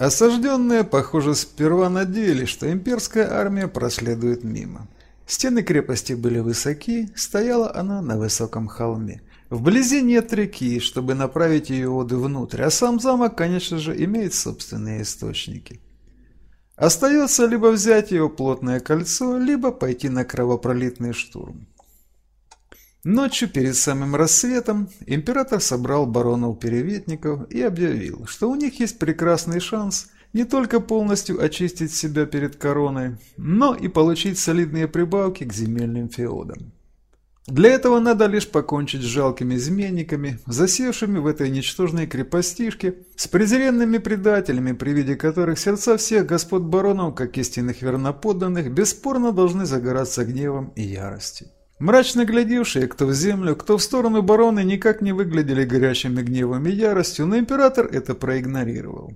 Осажденные, похоже, сперва надеялись, что имперская армия проследует мимо. Стены крепости были высоки, стояла она на высоком холме. Вблизи нет реки, чтобы направить ее воды внутрь, а сам замок, конечно же, имеет собственные источники. Остается либо взять его плотное кольцо, либо пойти на кровопролитный штурм. Ночью перед самым рассветом император собрал баронов-переветников и объявил, что у них есть прекрасный шанс не только полностью очистить себя перед короной, но и получить солидные прибавки к земельным феодам. Для этого надо лишь покончить с жалкими изменниками, засевшими в этой ничтожной крепостишке, с презренными предателями, при виде которых сердца всех господ баронов, как истинных верноподданных, бесспорно должны загораться гневом и яростью. Мрачно глядевшие кто в землю, кто в сторону барона никак не выглядели горящими гневом и яростью, но император это проигнорировал.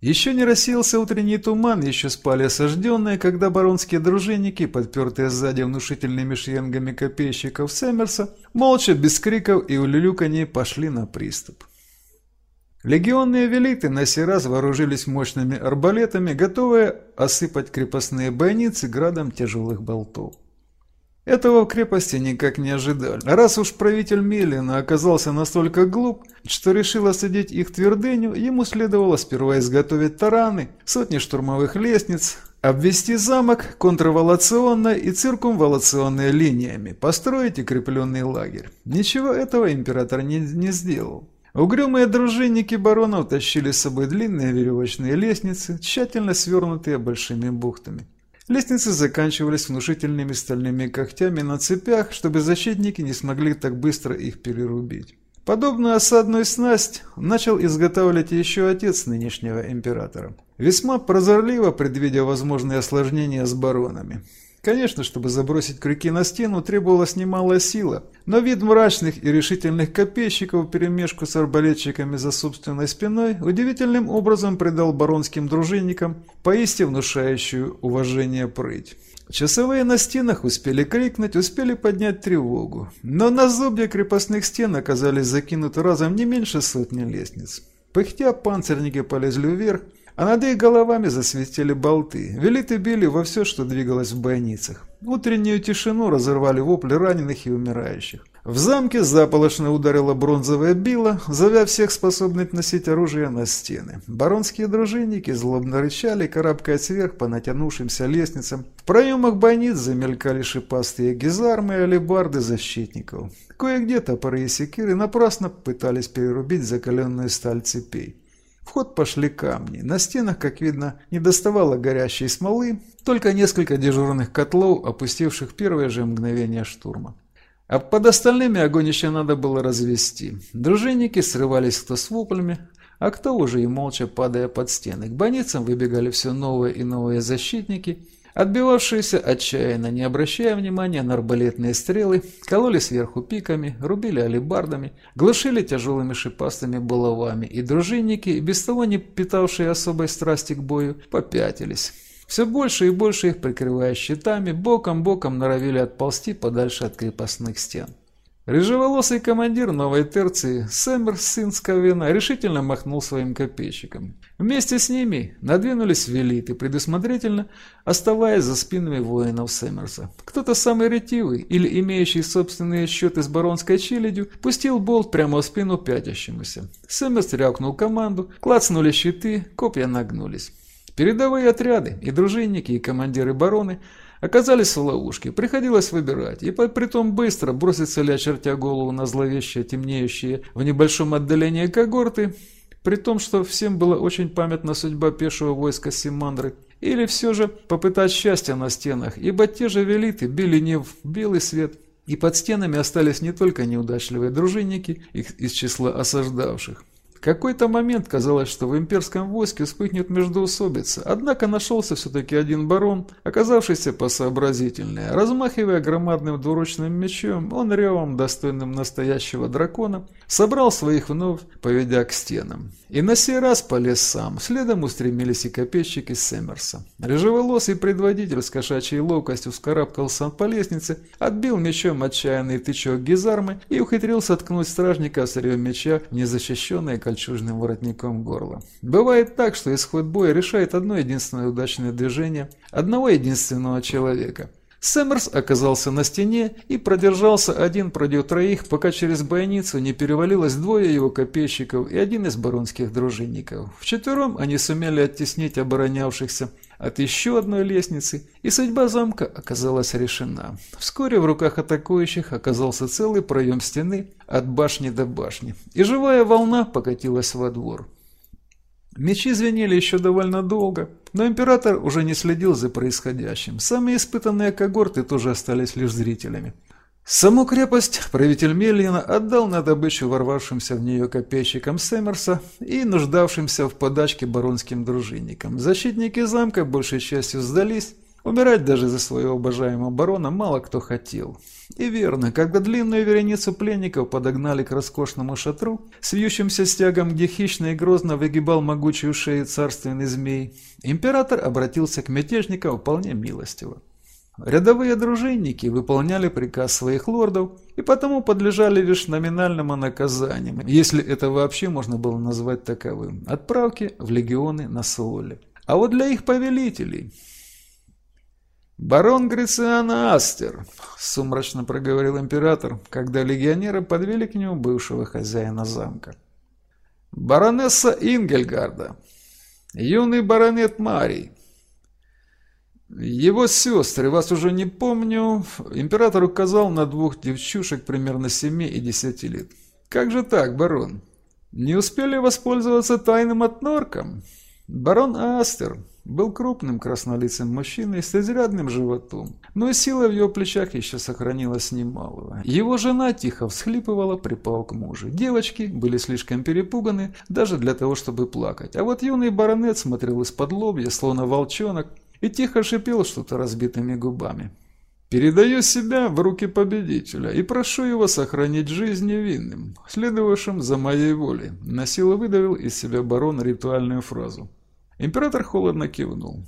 Еще не рассеялся утренний туман, еще спали осажденные, когда баронские дружинники, подпертые сзади внушительными шеренгами копейщиков Сэмерса, молча, без криков и улюлюканий пошли на приступ. Легионные велиты на сей раз вооружились мощными арбалетами, готовые осыпать крепостные бойницы градом тяжелых болтов. Этого в крепости никак не ожидали. Раз уж правитель Мелина оказался настолько глуп, что решил осадить их твердыню, ему следовало сперва изготовить тараны, сотни штурмовых лестниц, обвести замок контрволационной и циркумволационной линиями, построить укрепленный лагерь. Ничего этого император не, не сделал. Угрюмые дружинники баронов тащили с собой длинные веревочные лестницы, тщательно свернутые большими бухтами. Лестницы заканчивались внушительными стальными когтями на цепях, чтобы защитники не смогли так быстро их перерубить. Подобную осадную снасть начал изготавливать еще отец нынешнего императора. Весьма прозорливо предвидя возможные осложнения с баронами. Конечно, чтобы забросить крюки на стену, требовалась немалая сила, но вид мрачных и решительных копейщиков перемешку с арбалетчиками за собственной спиной удивительным образом придал баронским дружинникам поистине внушающую уважение прыть. Часовые на стенах успели крикнуть, успели поднять тревогу, но на зубья крепостных стен оказались закинуты разом не меньше сотни лестниц. Пыхтя панцирники полезли вверх, а над их головами засветили болты. Велиты били во все, что двигалось в бойницах. Утреннюю тишину разорвали вопли раненых и умирающих. В замке заполошно ударила бронзовая била, зовя всех способных носить оружие на стены. Баронские дружинники злобно рычали, карабкаясь вверх по натянувшимся лестницам. В проемах бойниц замелькали шипастые гизармы и алебарды защитников. Кое-где топоры и секиры напрасно пытались перерубить закаленную сталь цепей. Ход пошли камни. На стенах, как видно, не доставало горящей смолы, только несколько дежурных котлов, опустивших первое же мгновение штурма. А под остальными огонь еще надо было развести. Дружинники срывались кто с воплями, а кто уже и молча падая под стены. К больницам выбегали все новые и новые защитники – Отбивавшиеся отчаянно, не обращая внимания на арбалетные стрелы, кололи сверху пиками, рубили алебардами, глушили тяжелыми шипастыми булавами, и дружинники, без того не питавшие особой страсти к бою, попятились. Все больше и больше их, прикрывая щитами, боком-боком норовили отползти подальше от крепостных стен. Рыжеволосый командир новой терции, Сэмер сын решительно махнул своим копейщикам. Вместе с ними надвинулись велиты, предусмотрительно оставаясь за спинами воинов Сэмерса. Кто-то самый ретивый или имеющий собственные счеты с баронской челядью пустил болт прямо в спину пятящемуся. Сэмерс рявкнул команду, клацнули щиты, копья нагнулись. Передовые отряды, и дружинники, и командиры бароны – Оказались в ловушке, приходилось выбирать, и притом быстро броситься ли, очертя голову на зловещие, темнеющие в небольшом отдалении когорты, при том, что всем была очень памятна судьба пешего войска Симандры, или все же попытать счастья на стенах, ибо те же велиты били не в белый свет, и под стенами остались не только неудачливые дружинники, их из числа осаждавших, какой-то момент казалось, что в имперском войске вспыхнет междоусобица, однако нашелся все-таки один барон, оказавшийся посообразительнее. Размахивая громадным двуручным мечом, он ревом, достойным настоящего дракона, собрал своих вновь, поведя к стенам. И на сей раз полез сам, следом устремились и копейщики Сэмерса. Рыжеволосый предводитель с кошачьей ловкостью вскарабкался по лестнице, отбил мечом отчаянный тычок гизармы и ухитрился ткнуть стражника острие меча в незащищенное кольчужным воротником горла. Бывает так, что исход боя решает одно единственное удачное движение одного единственного человека. Сэммерс оказался на стене и продержался один против троих, пока через бойницу не перевалилось двое его копейщиков и один из баронских дружинников. Вчетвером они сумели оттеснить оборонявшихся, от еще одной лестницы, и судьба замка оказалась решена. Вскоре в руках атакующих оказался целый проем стены от башни до башни, и живая волна покатилась во двор. Мечи звенели еще довольно долго, но император уже не следил за происходящим. Самые испытанные когорты тоже остались лишь зрителями. Саму крепость правитель Мельина отдал на добычу ворвавшимся в нее копейщикам Сэмерса и нуждавшимся в подачке баронским дружинникам. Защитники замка большей частью сдались, умирать даже за своего обожаемого барона мало кто хотел. И верно, когда длинную вереницу пленников подогнали к роскошному шатру, с вьющимся стягом, где хищно и грозно выгибал могучую шею царственный змей, император обратился к мятежникам вполне милостиво. Рядовые дружинники выполняли приказ своих лордов и потому подлежали лишь номинальному наказанию, если это вообще можно было назвать таковым, отправки в легионы на Сооле. А вот для их повелителей... «Барон Грициана Астер», — сумрачно проговорил император, когда легионеры подвели к нему бывшего хозяина замка. «Баронесса Ингельгарда, юный баронет Марий, его сестры, вас уже не помню. Император указал на двух девчушек примерно 7 и 10 лет. Как же так, барон? Не успели воспользоваться тайным отнорком? Барон Астер был крупным краснолицым мужчиной с изрядным животом, но и сила в его плечах еще сохранилась немалого. Его жена тихо всхлипывала, припал к мужу. Девочки были слишком перепуганы даже для того, чтобы плакать. А вот юный баронет смотрел из-под лобья, словно волчонок, и тихо шипел что-то разбитыми губами. «Передаю себя в руки победителя и прошу его сохранить жизнь невинным, следовавшим за моей волей», – на силу выдавил из себя барон ритуальную фразу. Император холодно кивнул.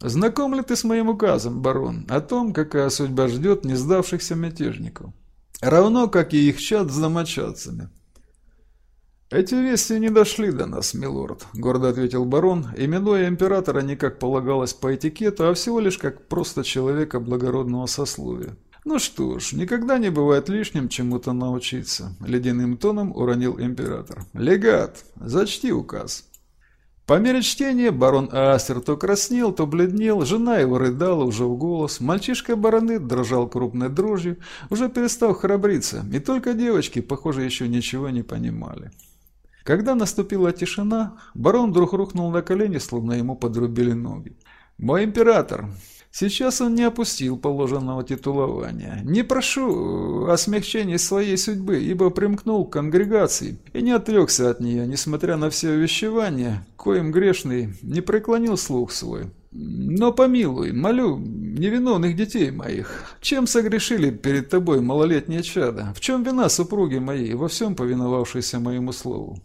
«Знаком ли ты с моим указом, барон, о том, какая судьба ждет не сдавшихся мятежников? Равно, как и их чад с домочадцами. «Эти вести не дошли до нас, милорд», — гордо ответил барон, именуя императора не как полагалось по этикету, а всего лишь как просто человека благородного сословия. «Ну что ж, никогда не бывает лишним чему-то научиться», — ледяным тоном уронил император. «Легат, зачти указ». По мере чтения барон Астер то краснел, то бледнел, жена его рыдала уже в голос, мальчишка бароны дрожал крупной дрожью, уже перестал храбриться, и только девочки, похоже, еще ничего не понимали. Когда наступила тишина, барон вдруг рухнул на колени, словно ему подрубили ноги. «Мой император, сейчас он не опустил положенного титулования. Не прошу о смягчении своей судьбы, ибо примкнул к конгрегации и не отрекся от нее, несмотря на все увещевания, коим грешный не преклонил слух свой. Но помилуй, молю, невиновных детей моих. Чем согрешили перед тобой малолетние чада? В чем вина супруги моей, во всем повиновавшейся моему слову?»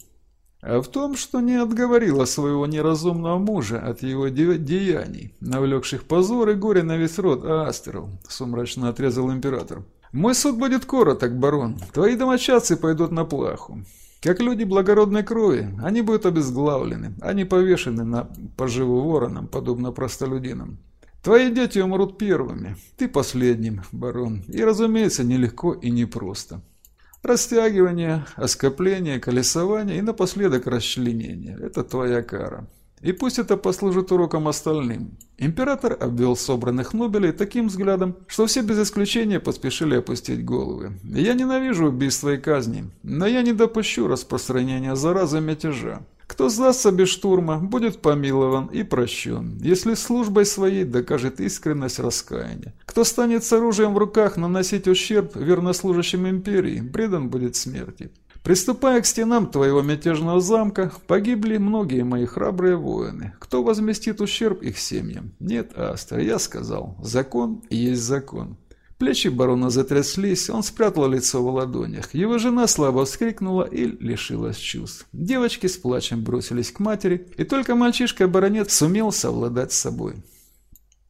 А в том, что не отговорила своего неразумного мужа от его де деяний, навлекших позор и горе на весь род Астеров, сумрачно отрезал император. «Мой суд будет короток, барон. Твои домочадцы пойдут на плаху. Как люди благородной крови, они будут обезглавлены, они повешены на поживу воронам, подобно простолюдинам. Твои дети умрут первыми, ты последним, барон, и, разумеется, нелегко и непросто. Растягивание, оскопление, колесование и напоследок расчленение – это твоя кара. И пусть это послужит уроком остальным. Император обвел собранных Нобелей таким взглядом, что все без исключения поспешили опустить головы. Я ненавижу убийства и казни, но я не допущу распространения заразы мятежа. Кто сдастся без штурма, будет помилован и прощен, если службой своей докажет искренность раскаяния. Кто станет с оружием в руках наносить ущерб вернослужащим империи, предан будет смерти. Приступая к стенам твоего мятежного замка, погибли многие мои храбрые воины. Кто возместит ущерб их семьям? Нет, Астер, я сказал, закон есть закон. Плечи барона затряслись, он спрятал лицо в ладонях. Его жена слабо вскрикнула и лишилась чувств. Девочки с плачем бросились к матери, и только мальчишка-баронет сумел совладать с собой.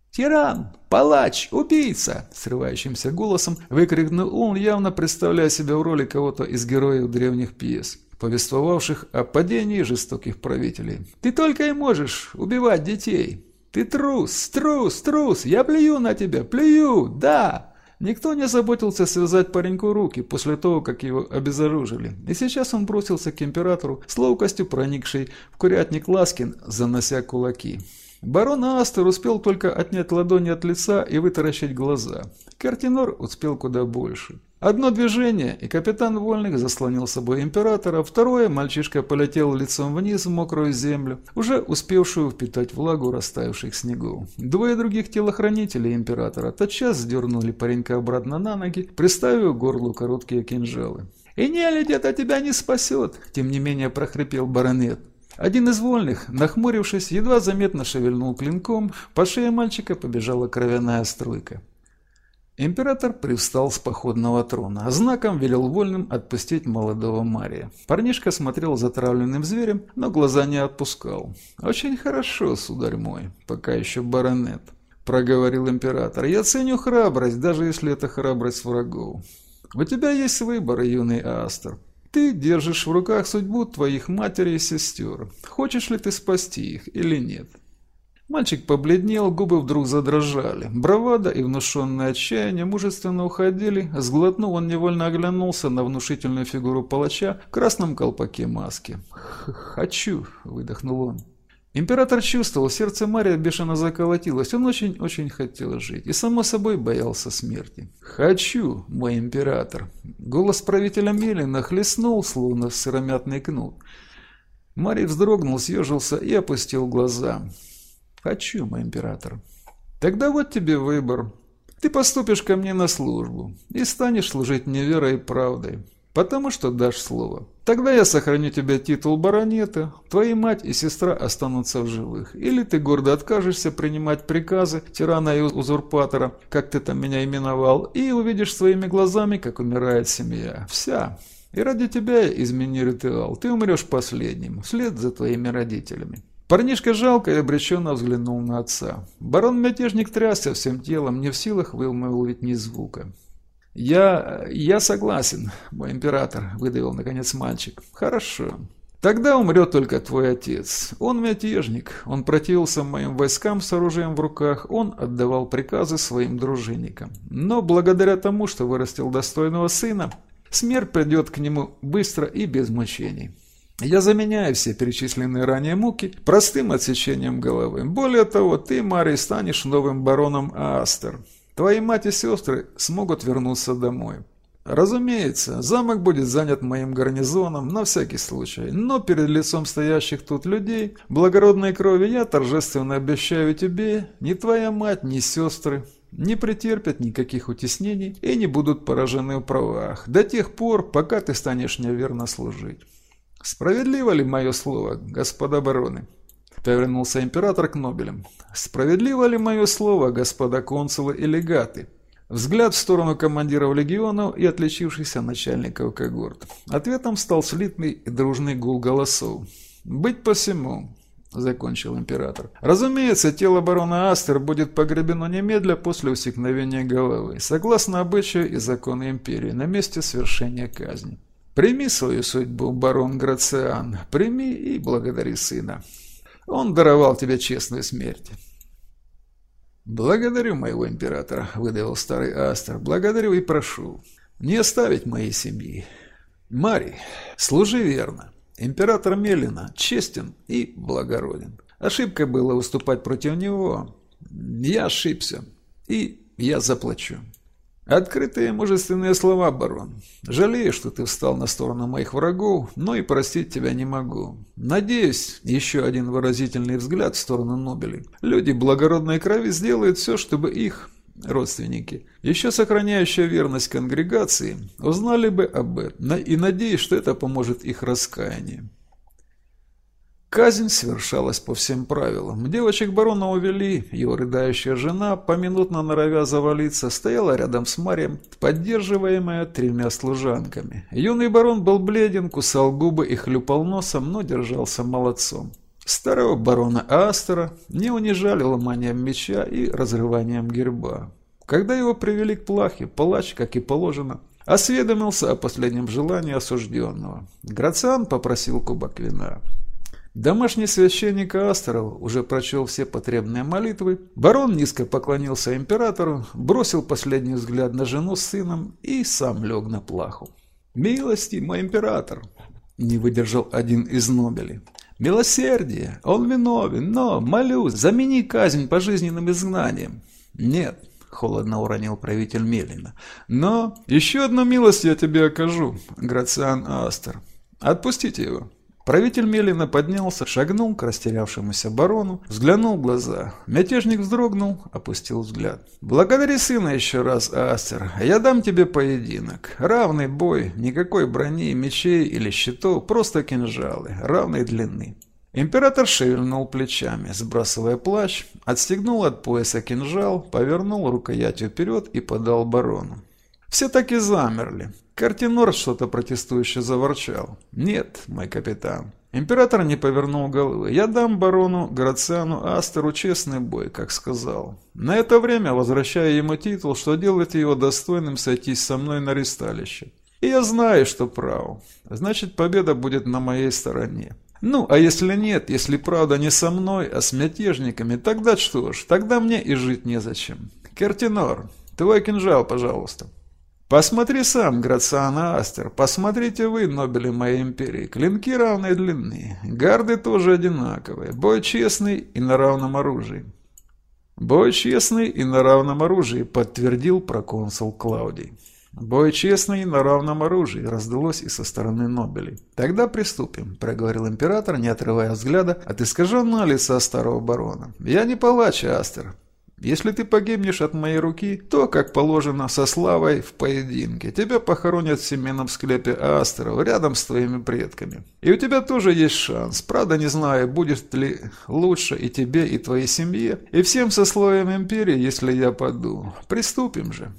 «Тиран! Палач! Убийца!» Срывающимся голосом выкрикнул он, явно представляя себя в роли кого-то из героев древних пьес. повествовавших о падении жестоких правителей. «Ты только и можешь убивать детей! Ты трус, трус, трус! Я плюю на тебя, плюю, да!» Никто не заботился связать пареньку руки после того, как его обезоружили. И сейчас он бросился к императору с ловкостью проникшей в курятник Ласкин, занося кулаки. Барон Астер успел только отнять ладони от лица и вытаращить глаза. Картинор успел куда больше. Одно движение, и капитан Вольных заслонил собой императора, второе мальчишка полетел лицом вниз в мокрую землю, уже успевшую впитать влагу растаявших снегов. Двое других телохранителей императора тотчас сдернули паренька обратно на ноги, приставив горлу короткие кинжалы. «И нелюдь это тебя не спасет!» – тем не менее прохрипел баронет. Один из вольных, нахмурившись, едва заметно шевельнул клинком, по шее мальчика побежала кровяная струйка. Император привстал с походного трона, а знаком велел вольным отпустить молодого Мария. Парнишка смотрел затравленным зверем, но глаза не отпускал. «Очень хорошо, сударь мой, пока еще баронет», — проговорил император. «Я ценю храбрость, даже если это храбрость врагов. У тебя есть выбор, юный Астер. Ты держишь в руках судьбу твоих матери и сестер. Хочешь ли ты спасти их или нет?» Мальчик побледнел, губы вдруг задрожали. Бравада и внушенное отчаяние мужественно уходили. Сглотнув, он невольно оглянулся на внушительную фигуру палача в красном колпаке маски. «Хочу», — выдохнул он. Император чувствовал, сердце Мария бешено заколотилось. Он очень-очень хотел жить и, само собой, боялся смерти. «Хочу, мой император!» Голос правителя Мелина хлестнул, словно сыромятный кнут. Марий вздрогнул, съежился и опустил глаза. «Хочу, мой император». «Тогда вот тебе выбор. Ты поступишь ко мне на службу и станешь служить мне верой и правдой, потому что дашь слово. Тогда я сохраню тебе титул баронета, твоя мать и сестра останутся в живых. Или ты гордо откажешься принимать приказы тирана и узурпатора, как ты там меня именовал, и увидишь своими глазами, как умирает семья. Вся. И ради тебя измени ритуал. Ты умрешь последним, вслед за твоими родителями. Парнишка жалко и обреченно взглянул на отца. Барон-мятежник трясся всем телом, не в силах вымолвить ни звука. «Я... я согласен, мой император», — выдавил наконец мальчик. «Хорошо. Тогда умрет только твой отец. Он мятежник, он противился моим войскам с оружием в руках, он отдавал приказы своим дружинникам. Но благодаря тому, что вырастил достойного сына, смерть придет к нему быстро и без мучений. Я заменяю все перечисленные ранее муки простым отсечением головы. Более того, ты, Марий, станешь новым бароном Астер. Твои мать и сестры смогут вернуться домой. Разумеется, замок будет занят моим гарнизоном на всякий случай, но перед лицом стоящих тут людей, благородной крови, я торжественно обещаю тебе, ни твоя мать, ни сестры не претерпят никаких утеснений и не будут поражены в правах до тех пор, пока ты станешь мне верно служить. «Справедливо ли мое слово, господа бароны?» Повернулся император к Нобелям. «Справедливо ли мое слово, господа консулы и легаты?» Взгляд в сторону командиров легионов и отличившихся начальников когорт. Ответом стал слитный и дружный гул голосов. «Быть посему», — закончил император. «Разумеется, тело барона Астер будет погребено немедля после усекновения головы, согласно обычаю и закону империи, на месте свершения казни». Прими свою судьбу, барон Грациан, прими и благодари сына. Он даровал тебе честную смерть. «Благодарю моего императора», — выдавил старый Астер. «Благодарю и прошу. Не оставить моей семьи. Мари, служи верно. Император Мелина честен и благороден. Ошибка была выступать против него. Я ошибся, и я заплачу». Открытые мужественные слова, барон. Жалею, что ты встал на сторону моих врагов, но и простить тебя не могу. Надеюсь, еще один выразительный взгляд в сторону Нобелей. Люди благородной крови сделают все, чтобы их родственники, еще сохраняющие верность конгрегации, узнали бы об этом, и надеюсь, что это поможет их раскаянию. Казнь совершалась по всем правилам. Девочек барона увели, его рыдающая жена, поминутно норовя завалиться, стояла рядом с Марием, поддерживаемая тремя служанками. Юный барон был бледен, кусал губы и хлюпал носом, но держался молодцом. Старого барона Астера не унижали ломанием меча и разрыванием герба. Когда его привели к плахе, палач, как и положено, Осведомился о последнем желании осужденного. Грациан попросил кубок вина. Домашний священник Астеров уже прочел все потребные молитвы. Барон низко поклонился императору, бросил последний взгляд на жену с сыном и сам лег на плаху. «Милости, мой император!» – не выдержал один из Нобелей. «Милосердие! Он виновен, но, молю, замени казнь пожизненным изгнанием!» «Нет!» – холодно уронил правитель Мелина. «Но еще одну милость я тебе окажу, Грациан Астер. Отпустите его!» Правитель Мелина поднялся, шагнул к растерявшемуся барону, взглянул в глаза. Мятежник вздрогнул, опустил взгляд. «Благодари сына еще раз, Астер. Я дам тебе поединок. Равный бой, никакой брони, мечей или щитов, просто кинжалы, равной длины». Император шевельнул плечами, сбрасывая плащ, отстегнул от пояса кинжал, повернул рукоятью вперед и подал барону. Все так и замерли. Картинор что-то протестующе заворчал. «Нет, мой капитан». Император не повернул головы. «Я дам барону Грациану Астеру честный бой, как сказал. На это время возвращаю ему титул, что делает его достойным сойтись со мной на ристалище. И я знаю, что прав. Значит, победа будет на моей стороне. Ну, а если нет, если правда не со мной, а с мятежниками, тогда что ж, тогда мне и жить незачем. Кертинор, твой кинжал, пожалуйста». Посмотри сам, Грациана Астер, посмотрите вы, нобели моей империи. Клинки равной длины, гарды тоже одинаковые, бой честный и на равном оружии. Бой честный и на равном оружии, подтвердил проконсул Клаудий. «Бой честный на равном оружии», — раздалось и со стороны Нобелей. «Тогда приступим», — проговорил император, не отрывая взгляда от искаженного лица старого барона. «Я не палач, Астер. Если ты погибнешь от моей руки, то, как положено, со славой в поединке. Тебя похоронят в семейном склепе Астеров, рядом с твоими предками. И у тебя тоже есть шанс. Правда, не знаю, будет ли лучше и тебе, и твоей семье, и всем сословиям империи, если я паду. Приступим же.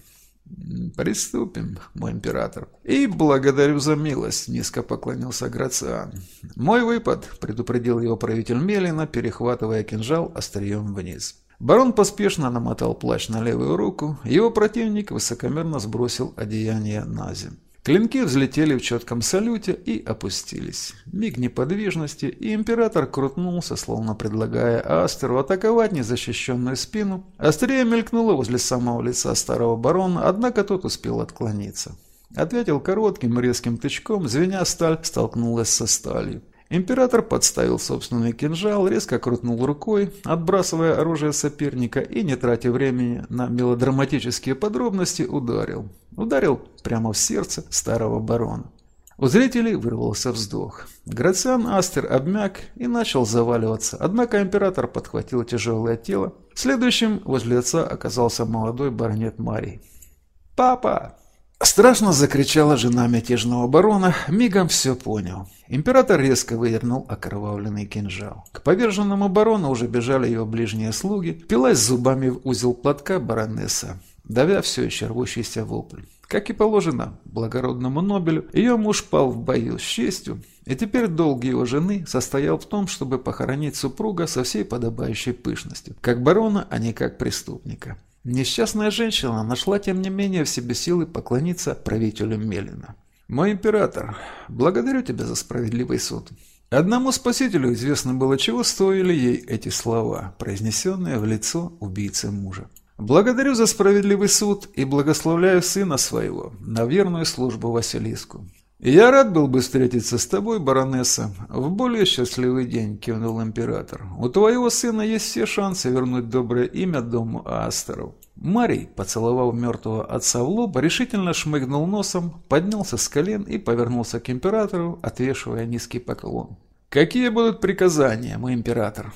«Приступим, мой император». «И благодарю за милость», — низко поклонился Грациан. «Мой выпад», — предупредил его правитель Мелина, перехватывая кинжал острием вниз. Барон поспешно намотал плащ на левую руку, его противник высокомерно сбросил одеяние на землю. Клинки взлетели в четком салюте и опустились. Миг неподвижности, и император крутнулся, словно предлагая Астеру атаковать незащищенную спину. Острее мелькнуло возле самого лица старого барона, однако тот успел отклониться. Ответил коротким резким тычком, звеня сталь столкнулась со сталью. Император подставил собственный кинжал, резко крутнул рукой, отбрасывая оружие соперника и, не тратя времени на мелодраматические подробности, ударил. Ударил прямо в сердце старого барона. У зрителей вырвался вздох. Грациан Астер обмяк и начал заваливаться, однако император подхватил тяжелое тело. Следующим возле отца оказался молодой баронет Марий. «Папа!» Страшно закричала жена мятежного барона, мигом все понял. Император резко выдернул окровавленный кинжал. К поверженному барону уже бежали его ближние слуги, пилась зубами в узел платка баронесса, давя все еще рвущийся вопль. Как и положено благородному Нобелю, ее муж пал в бою с честью, и теперь долг его жены состоял в том, чтобы похоронить супруга со всей подобающей пышностью, как барона, а не как преступника. Несчастная женщина нашла, тем не менее, в себе силы поклониться правителю Мелина. «Мой император, благодарю тебя за справедливый суд». Одному спасителю известно было, чего стоили ей эти слова, произнесенные в лицо убийцы мужа. «Благодарю за справедливый суд и благословляю сына своего на верную службу Василиску. «Я рад был бы встретиться с тобой, баронесса, в более счастливый день», – кивнул император. «У твоего сына есть все шансы вернуть доброе имя дому Астеров». Марий, поцеловав мертвого отца в лоб, решительно шмыгнул носом, поднялся с колен и повернулся к императору, отвешивая низкий поклон. «Какие будут приказания, мой император?»